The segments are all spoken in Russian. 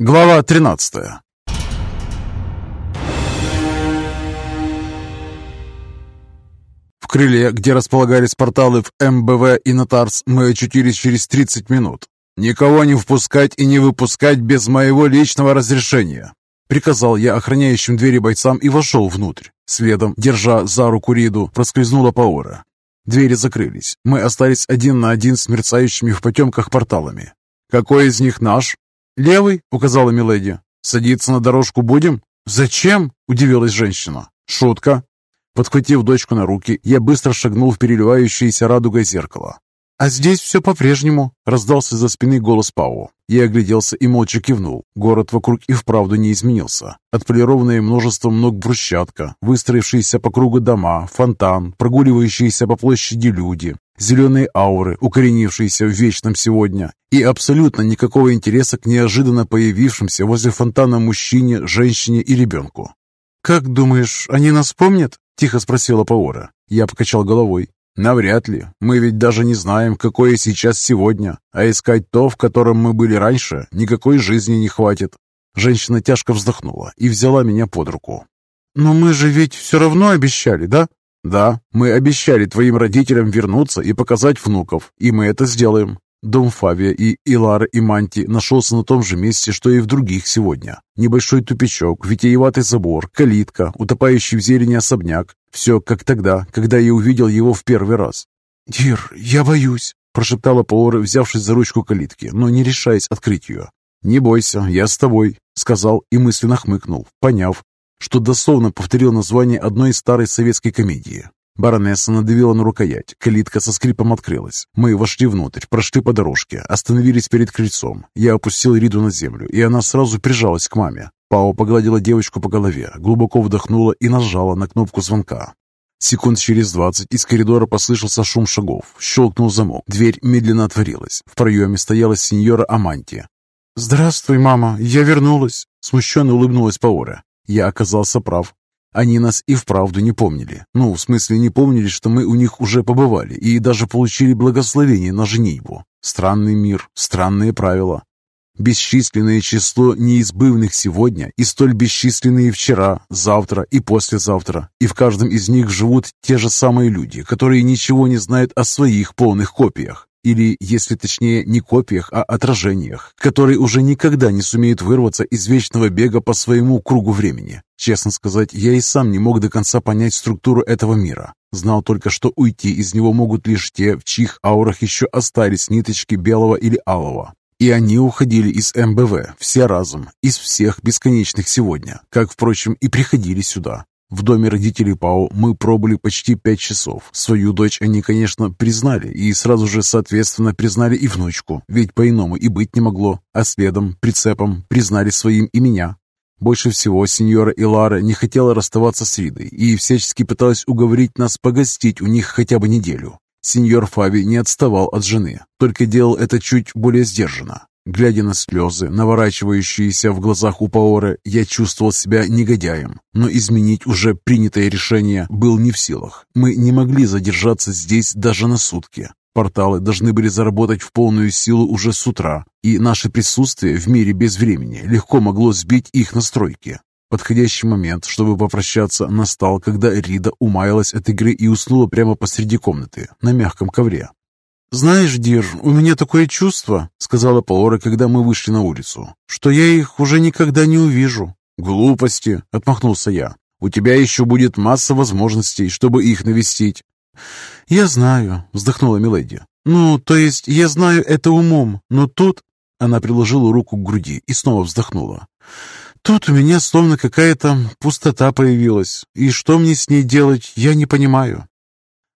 Глава 13 В крыле, где располагались порталы в МБВ и Нотарс, мы очутились через 30 минут. «Никого не впускать и не выпускать без моего личного разрешения», приказал я охраняющим двери бойцам и вошел внутрь. Следом, держа за руку Риду, проскользнула Паора. Двери закрылись. Мы остались один на один с мерцающими в потемках порталами. «Какой из них наш?» «Левый», — указала Миледи. «Садиться на дорожку будем?» «Зачем?» — удивилась женщина. «Шутка». Подхватив дочку на руки, я быстро шагнул в переливающееся радугой зеркало. «А здесь все по-прежнему», — раздался за спины голос Пау. Я огляделся и молча кивнул. Город вокруг и вправду не изменился. Отполированное множеством ног брусчатка, выстроившиеся по кругу дома, фонтан, прогуливающиеся по площади люди, зеленые ауры, укоренившиеся в вечном сегодня, и абсолютно никакого интереса к неожиданно появившимся возле фонтана мужчине, женщине и ребенку. «Как думаешь, они нас помнят?» – тихо спросила Паора. Я покачал головой. Навряд ли. Мы ведь даже не знаем, какое сейчас сегодня. А искать то, в котором мы были раньше, никакой жизни не хватит. Женщина тяжко вздохнула и взяла меня под руку. «Но мы же ведь все равно обещали, да?» «Да, мы обещали твоим родителям вернуться и показать внуков, и мы это сделаем. Дом Фавия и Илара и Манти нашелся на том же месте, что и в других сегодня. Небольшой тупичок, витиеватый забор, калитка, утопающий в зелени особняк. Все как тогда, когда я увидел его в первый раз. «Дир, я боюсь», – прошептала Паора, взявшись за ручку калитки, но не решаясь открыть ее. «Не бойся, я с тобой», – сказал и мысленно хмыкнул, поняв, что дословно повторил название одной старой советской комедии. Баронесса надавила на рукоять. Калитка со скрипом открылась. Мы вошли внутрь, прошли по дорожке, остановились перед крыльцом. Я опустил Риду на землю, и она сразу прижалась к маме. Пао погладила девочку по голове, глубоко вдохнула и нажала на кнопку звонка. Секунд через двадцать из коридора послышался шум шагов. Щелкнул замок. Дверь медленно отворилась. В проеме стояла сеньора Аманти. «Здравствуй, мама, я вернулась!» Смущенно улыбнулась Паора. Я оказался прав. Они нас и вправду не помнили. Ну, в смысле, не помнили, что мы у них уже побывали и даже получили благословение на женитьбу. Странный мир, странные правила. Бесчисленное число неизбывных сегодня и столь бесчисленные вчера, завтра и послезавтра. И в каждом из них живут те же самые люди, которые ничего не знают о своих полных копиях. Или, если точнее, не копиях, а отражениях, которые уже никогда не сумеют вырваться из вечного бега по своему кругу времени. Честно сказать, я и сам не мог до конца понять структуру этого мира. Знал только, что уйти из него могут лишь те, в чьих аурах еще остались ниточки белого или алого. И они уходили из МБВ, все разом, из всех бесконечных сегодня, как, впрочем, и приходили сюда. В доме родителей Пао мы пробыли почти пять часов. Свою дочь они, конечно, признали, и сразу же, соответственно, признали и внучку, ведь по-иному и быть не могло, а следом, прицепом, признали своим и меня. Больше всего сеньора Илара не хотела расставаться с Ридой и всячески пыталась уговорить нас погостить у них хотя бы неделю. Сеньор Фави не отставал от жены, только делал это чуть более сдержанно. Глядя на слезы, наворачивающиеся в глазах у Паоры, я чувствовал себя негодяем, но изменить уже принятое решение был не в силах. Мы не могли задержаться здесь даже на сутки. Порталы должны были заработать в полную силу уже с утра, и наше присутствие в мире без времени легко могло сбить их настройки. Подходящий момент, чтобы попрощаться, настал, когда Рида умаялась от игры и уснула прямо посреди комнаты, на мягком ковре. «Знаешь, Дир, у меня такое чувство», — сказала Паора, когда мы вышли на улицу, «что я их уже никогда не увижу». «Глупости», — отмахнулся я. «У тебя еще будет масса возможностей, чтобы их навестить». «Я знаю», — вздохнула Миледи. «Ну, то есть я знаю это умом, но тут...» Она приложила руку к груди и снова вздохнула. «Тут у меня словно какая-то пустота появилась, и что мне с ней делать, я не понимаю.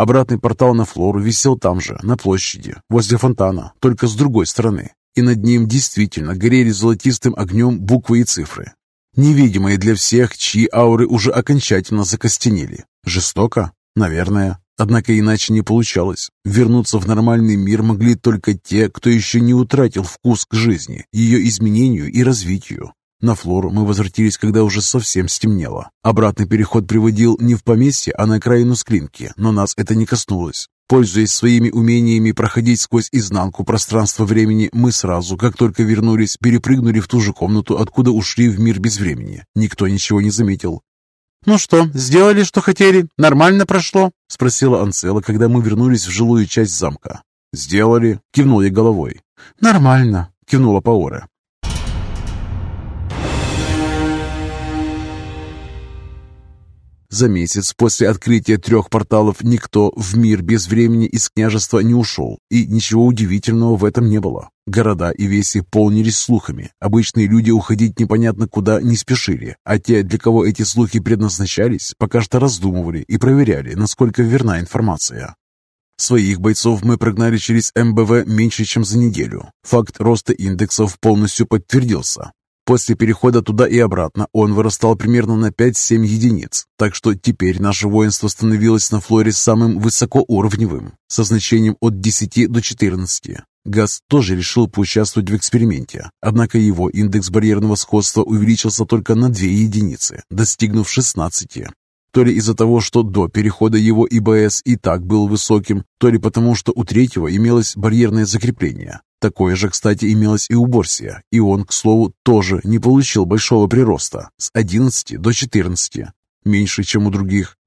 Обратный портал на Флору висел там же, на площади, возле фонтана, только с другой стороны. И над ним действительно горели золотистым огнем буквы и цифры. Невидимые для всех, чьи ауры уже окончательно закостенели. Жестоко? Наверное. Однако иначе не получалось. Вернуться в нормальный мир могли только те, кто еще не утратил вкус к жизни, ее изменению и развитию. На Флору мы возвратились, когда уже совсем стемнело. Обратный переход приводил не в поместье, а на окраину Склинки, но нас это не коснулось. Пользуясь своими умениями проходить сквозь изнанку пространства-времени, мы сразу, как только вернулись, перепрыгнули в ту же комнату, откуда ушли в мир без времени. Никто ничего не заметил. «Ну что, сделали, что хотели? Нормально прошло?» — спросила Анцела, когда мы вернулись в жилую часть замка. «Сделали», — кивнул я головой. «Нормально», — кивнула Паора. За месяц после открытия трех порталов никто в мир без времени из княжества не ушел, и ничего удивительного в этом не было. Города и веси полнились слухами. Обычные люди уходить непонятно куда не спешили, а те, для кого эти слухи предназначались, пока что раздумывали и проверяли, насколько верна информация. Своих бойцов мы прогнали через МБВ меньше, чем за неделю. Факт роста индексов полностью подтвердился. После перехода туда и обратно он вырастал примерно на 5-7 единиц, так что теперь наше воинство становилось на флоре самым высокоуровневым, со значением от 10 до 14. Газ тоже решил поучаствовать в эксперименте, однако его индекс барьерного сходства увеличился только на 2 единицы, достигнув 16. То ли из-за того, что до перехода его ИБС и так был высоким, то ли потому, что у третьего имелось барьерное закрепление. Такое же, кстати, имелось и у Борсия, и он, к слову, тоже не получил большого прироста, с 11 до 14, меньше, чем у других.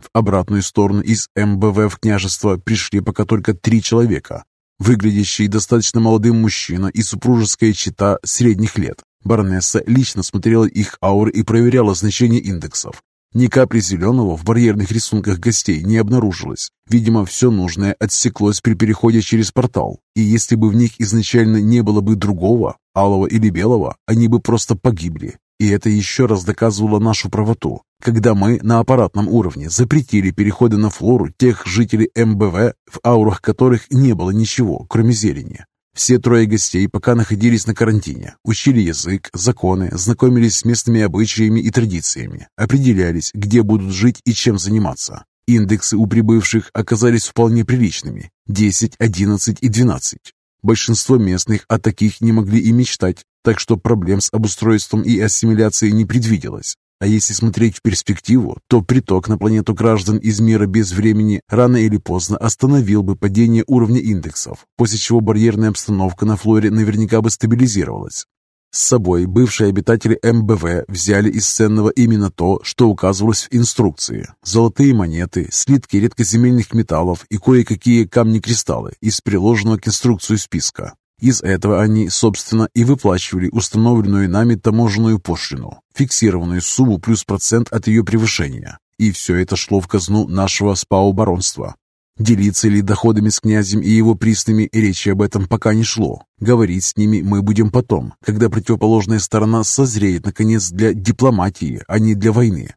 В обратную сторону из МБВ в княжество пришли пока только три человека. Выглядящий достаточно молодым мужчина и супружеская чита средних лет. Баронесса лично смотрела их ауры и проверяла значение индексов. Ни капли зеленого в барьерных рисунках гостей не обнаружилось. Видимо, все нужное отсеклось при переходе через портал, и если бы в них изначально не было бы другого, алого или белого, они бы просто погибли. И это еще раз доказывало нашу правоту, когда мы на аппаратном уровне запретили переходы на флору тех жителей МБВ, в аурах которых не было ничего, кроме зелени. Все трое гостей пока находились на карантине, учили язык, законы, знакомились с местными обычаями и традициями, определялись, где будут жить и чем заниматься. Индексы у прибывших оказались вполне приличными – 10, 11 и 12. Большинство местных о таких не могли и мечтать, так что проблем с обустройством и ассимиляцией не предвиделось. А если смотреть в перспективу, то приток на планету граждан из мира без времени рано или поздно остановил бы падение уровня индексов, после чего барьерная обстановка на флоре наверняка бы стабилизировалась. С собой бывшие обитатели МБВ взяли из ценного именно то, что указывалось в инструкции. Золотые монеты, слитки редкоземельных металлов и кое-какие камни-кристаллы из приложенного к инструкции списка. Из этого они, собственно, и выплачивали установленную нами таможенную пошлину, фиксированную сумму плюс процент от ее превышения. И все это шло в казну нашего спау-баронства. Делиться ли доходами с князем и его приснами речи об этом пока не шло. Говорить с ними мы будем потом, когда противоположная сторона созреет, наконец, для дипломатии, а не для войны.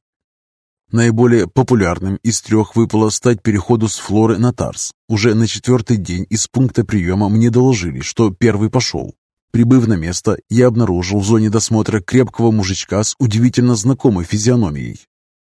Наиболее популярным из трех выпало стать переходу с Флоры на Тарс. Уже на четвертый день из пункта приема мне доложили, что первый пошел. Прибыв на место, я обнаружил в зоне досмотра крепкого мужичка с удивительно знакомой физиономией.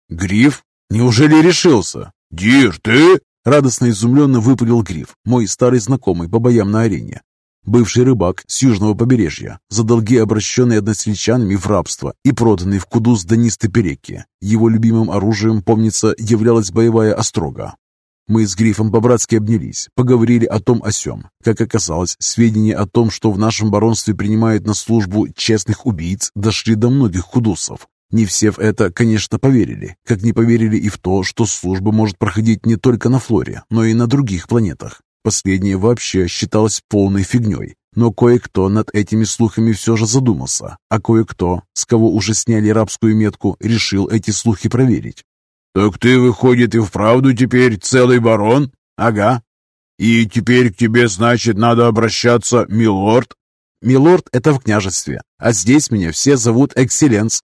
«Гриф? Неужели решился?» «Дир, ты?» Радостно изумленно выпалил Гриф, мой старый знакомый по боям на арене. Бывший рыбак с южного побережья, за долги обращенный односельчанами в рабство и проданный в лудус ланисты Переки. Его любимым оружием, помнится, являлась боевая острога. Мы с Грифом по-братски обнялись, поговорили о том о сём. Как оказалось, сведения о том, что в нашем баронстве принимают на службу честных убийц, дошли до многих лудусов. Не все в это, конечно, поверили, как не поверили и в то, что служба может проходить не только на Флоре, но и на других планетах. Последнее вообще считалось полной фигней, но кое-кто над этими слухами все же задумался, а кое-кто, с кого уже сняли рабскую метку, решил эти слухи проверить. «Так ты, выходит, и вправду теперь целый барон?» «Ага». «И теперь к тебе, значит, надо обращаться, милорд?» «Милорд — это в княжестве, а здесь меня все зовут Экселленс».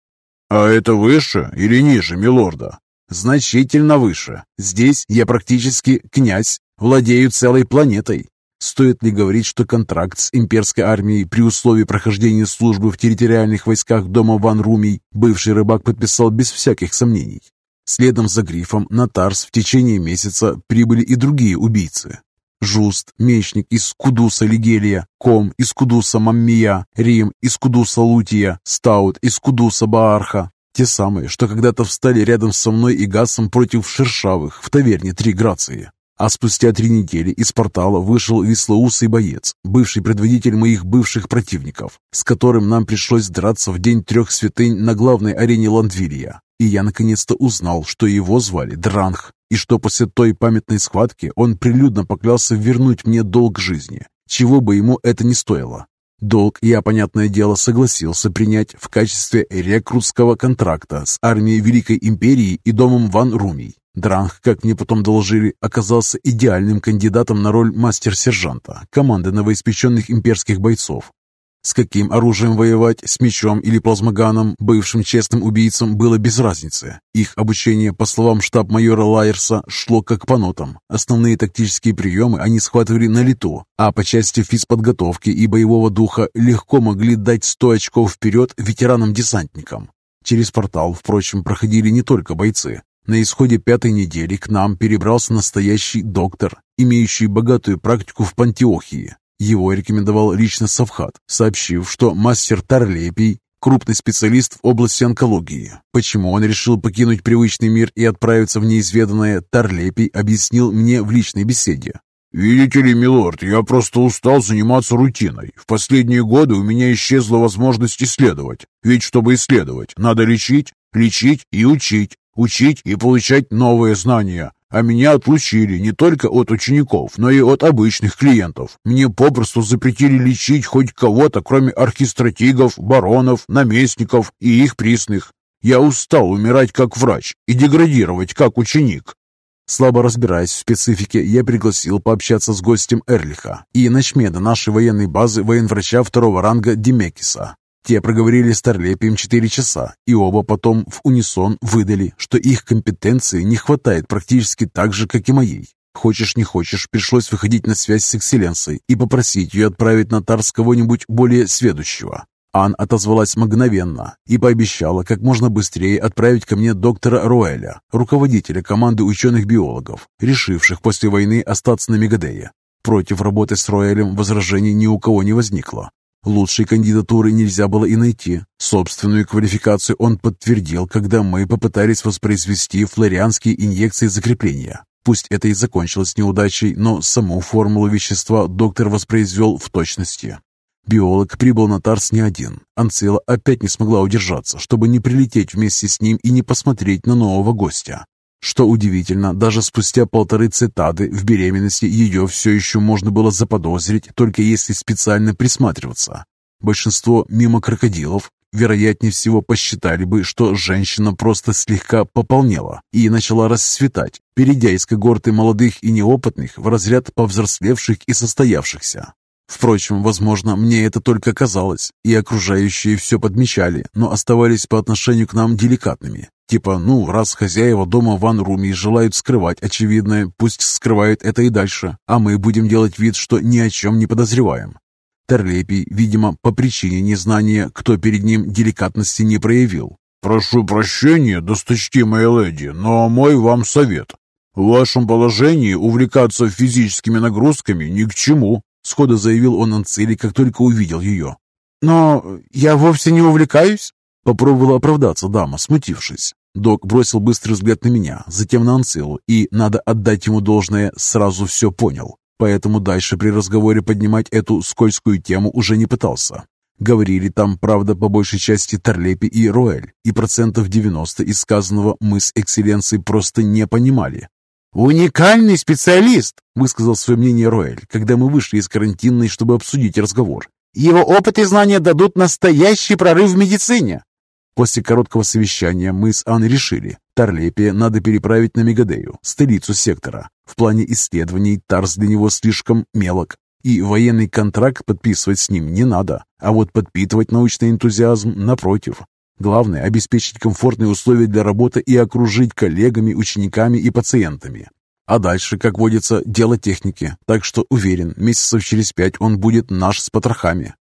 «А это выше или ниже милорда?» «Значительно выше. Здесь я практически князь, владеют целой планетой. Стоит ли говорить, что контракт с имперской армией при условии прохождения службы в территориальных войсках дома Ван Румий бывший рыбак подписал без всяких сомнений? Следом за Грифом на Тарс в течение месяца прибыли и другие убийцы. Жуст, мечник из Кудуса Лигелия, Ком из Кудуса Маммия, Рим из Кудуса Лутия, Стаут из Кудуса Баарха. Те самые, что когда-то встали рядом со мной и Гасом против Шершавых в таверне Три Грации. А спустя три недели из портала вышел веслоусый боец, бывший предводитель моих бывших противников, с которым нам пришлось драться в День трех святынь на главной арене Ландвилия. И я наконец-то узнал, что его звали Дранг, и что после той памятной схватки он прилюдно поклялся вернуть мне долг жизни, чего бы ему это ни стоило. Долг я, понятное дело, согласился принять в качестве рекрутского контракта с армией Великой Империи и домом Ван Румий. Дранг, как мне потом доложили, оказался идеальным кандидатом на роль мастер-сержанта команды новоиспеченных имперских бойцов. С каким оружием воевать, с мечом или плазмоганом, бывшим честным убийцам было без разницы. Их обучение, по словам штаб-майора Лайерса, шло как по нотам. Основные тактические приемы они схватывали на лету, а по части физподготовки и боевого духа легко могли дать 100 очков вперед ветеранам-десантникам. Через портал, впрочем, проходили не только бойцы. На исходе пятой недели к нам перебрался настоящий доктор, имеющий богатую практику в Пантиохии. Его рекомендовал лично Савхат, сообщив, что мастер Тарлепий – крупный специалист в области онкологии. Почему он решил покинуть привычный мир и отправиться в неизведанное, Тарлепий объяснил мне в личной беседе. «Видите ли, милорд, я просто устал заниматься рутиной. В последние годы у меня исчезла возможность исследовать. Ведь чтобы исследовать, надо лечить, лечить и учить, учить и получать новые знания. А меня отлучили не только от учеников, но и от обычных клиентов. Мне попросту запретили лечить хоть кого-то, кроме архистратигов, баронов, наместников и их присных. Я устал умирать как врач и деградировать как ученик. Слабо разбираясь в специфике, я пригласил пообщаться с гостем Эрлиха и начмеда нашей военной базы военврача второго ранга Демекиса. Те проговорили с Торлепием четыре часа, и оба потом в унисон выдали, что их компетенции не хватает практически так же, как и моей. Хочешь не хочешь, пришлось выходить на связь с экселленцией и попросить ее отправить на Тарс кого-нибудь более сведущего. Ан отозвалась мгновенно и пообещала как можно быстрее отправить ко мне доктора Роэля, руководителя команды ученых-биологов, решивших после войны остаться на Мегадее. Против работы с Роэлем возражений ни у кого не возникло. Лучшей кандидатуры нельзя было и найти. Собственную квалификацию он подтвердил, когда мы попытались воспроизвести флорианские инъекции закрепления. Пусть это и закончилось неудачей, но саму формулу вещества доктор воспроизвел в точности. Биолог прибыл на Тарс не один. Анцила опять не смогла удержаться, чтобы не прилететь вместе с ним и не посмотреть на нового гостя. Что удивительно, даже спустя полторы цитады в беременности ее все еще можно было заподозрить, только если специально присматриваться. Большинство мимо крокодилов, вероятнее всего, посчитали бы, что женщина просто слегка пополнела и начала расцветать, перейдя из когорты молодых и неопытных в разряд повзрослевших и состоявшихся. Впрочем, возможно, мне это только казалось, и окружающие все подмечали, но оставались по отношению к нам деликатными. Типа, ну, раз хозяева дома Ван Руми желают скрывать очевидное, пусть скрывают это и дальше, а мы будем делать вид, что ни о чем не подозреваем. Терлепий, видимо, по причине незнания, кто перед ним деликатности не проявил. «Прошу прощения, досточтимая леди, но мой вам совет. В вашем положении увлекаться физическими нагрузками ни к чему. Сходу заявил он Анцели, как только увидел ее. «Но я вовсе не увлекаюсь?» Попробовала оправдаться дама, смутившись. Док бросил быстрый взгляд на меня, затем на Анцилу, и, надо отдать ему должное, сразу все понял. Поэтому дальше при разговоре поднимать эту скользкую тему уже не пытался. Говорили там, правда, по большей части Торлепи и Роэль, и процентов 90 из сказанного мы с экселленцией просто не понимали. «Уникальный специалист!» – высказал свое мнение Роэль, когда мы вышли из карантинной, чтобы обсудить разговор. «Его опыт и знания дадут настоящий прорыв в медицине!» После короткого совещания мы с Анной решили, Тарлепия надо переправить на Мегадею, столицу сектора. В плане исследований Тарс для него слишком мелок, и военный контракт подписывать с ним не надо, а вот подпитывать научный энтузиазм напротив. Главное – обеспечить комфортные условия для работы и окружить коллегами, учениками и пациентами. А дальше, как водится, дело техники, так что уверен, месяцев через пять он будет наш с потрохами.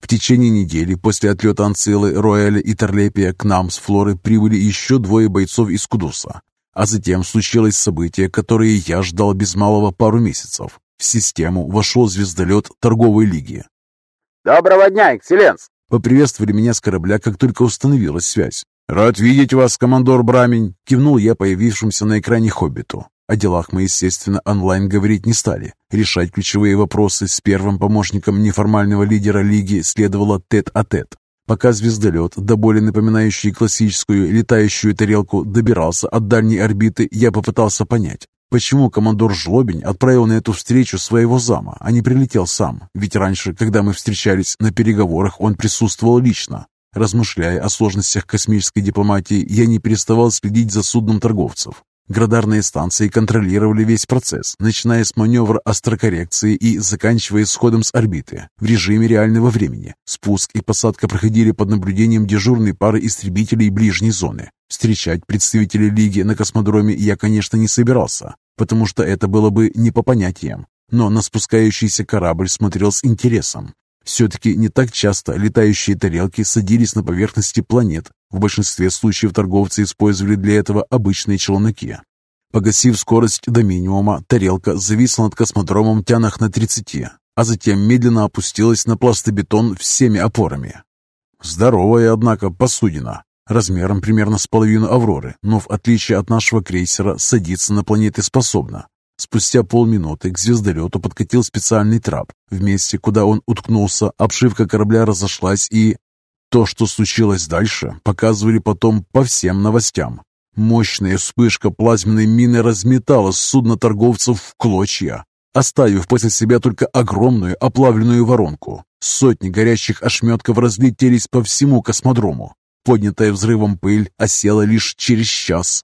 В течение недели после отлета Анцилы, Роэля и Торлепия к нам с Флоры прибыли еще двое бойцов из Кудуса. А затем случилось событие, которое я ждал без малого пару месяцев. В систему вошел звездолет торговой лиги. «Доброго дня, экселленс!» Поприветствовали меня с корабля, как только установилась связь. «Рад видеть вас, командор Брамень!» — кивнул я появившимся на экране хоббиту. О делах мы, естественно, онлайн говорить не стали. Решать ключевые вопросы с первым помощником неформального лидера Лиги следовало тет-а-тет. -тет. Пока звездолет, до боли напоминающий классическую летающую тарелку, добирался от дальней орбиты, я попытался понять, почему командор Жлобень отправил на эту встречу своего зама, а не прилетел сам. Ведь раньше, когда мы встречались на переговорах, он присутствовал лично. Размышляя о сложностях космической дипломатии, я не переставал следить за судном торговцев. Градарные станции контролировали весь процесс, начиная с маневра астрокоррекции и заканчивая сходом с орбиты в режиме реального времени. Спуск и посадка проходили под наблюдением дежурной пары истребителей ближней зоны. Встречать представителей Лиги на космодроме я, конечно, не собирался, потому что это было бы не по понятиям. Но на спускающийся корабль смотрел с интересом. Все-таки не так часто летающие тарелки садились на поверхности планет. В большинстве случаев торговцы использовали для этого обычные челноки. Погасив скорость до минимума, тарелка зависла над космодромом тянах на 30, а затем медленно опустилась на пластобетон всеми опорами. Здоровая, однако, посудина, размером примерно с половину «Авроры», но в отличие от нашего крейсера садиться на планеты способна. Спустя полминуты к звездолету подкатил специальный трап. В месте, куда он уткнулся, обшивка корабля разошлась и... То, что случилось дальше, показывали потом по всем новостям. Мощная вспышка плазменной мины разметала судно торговцев в клочья, оставив после себя только огромную оплавленную воронку. Сотни горящих ошметков разлетелись по всему космодрому. Поднятая взрывом пыль осела лишь через час.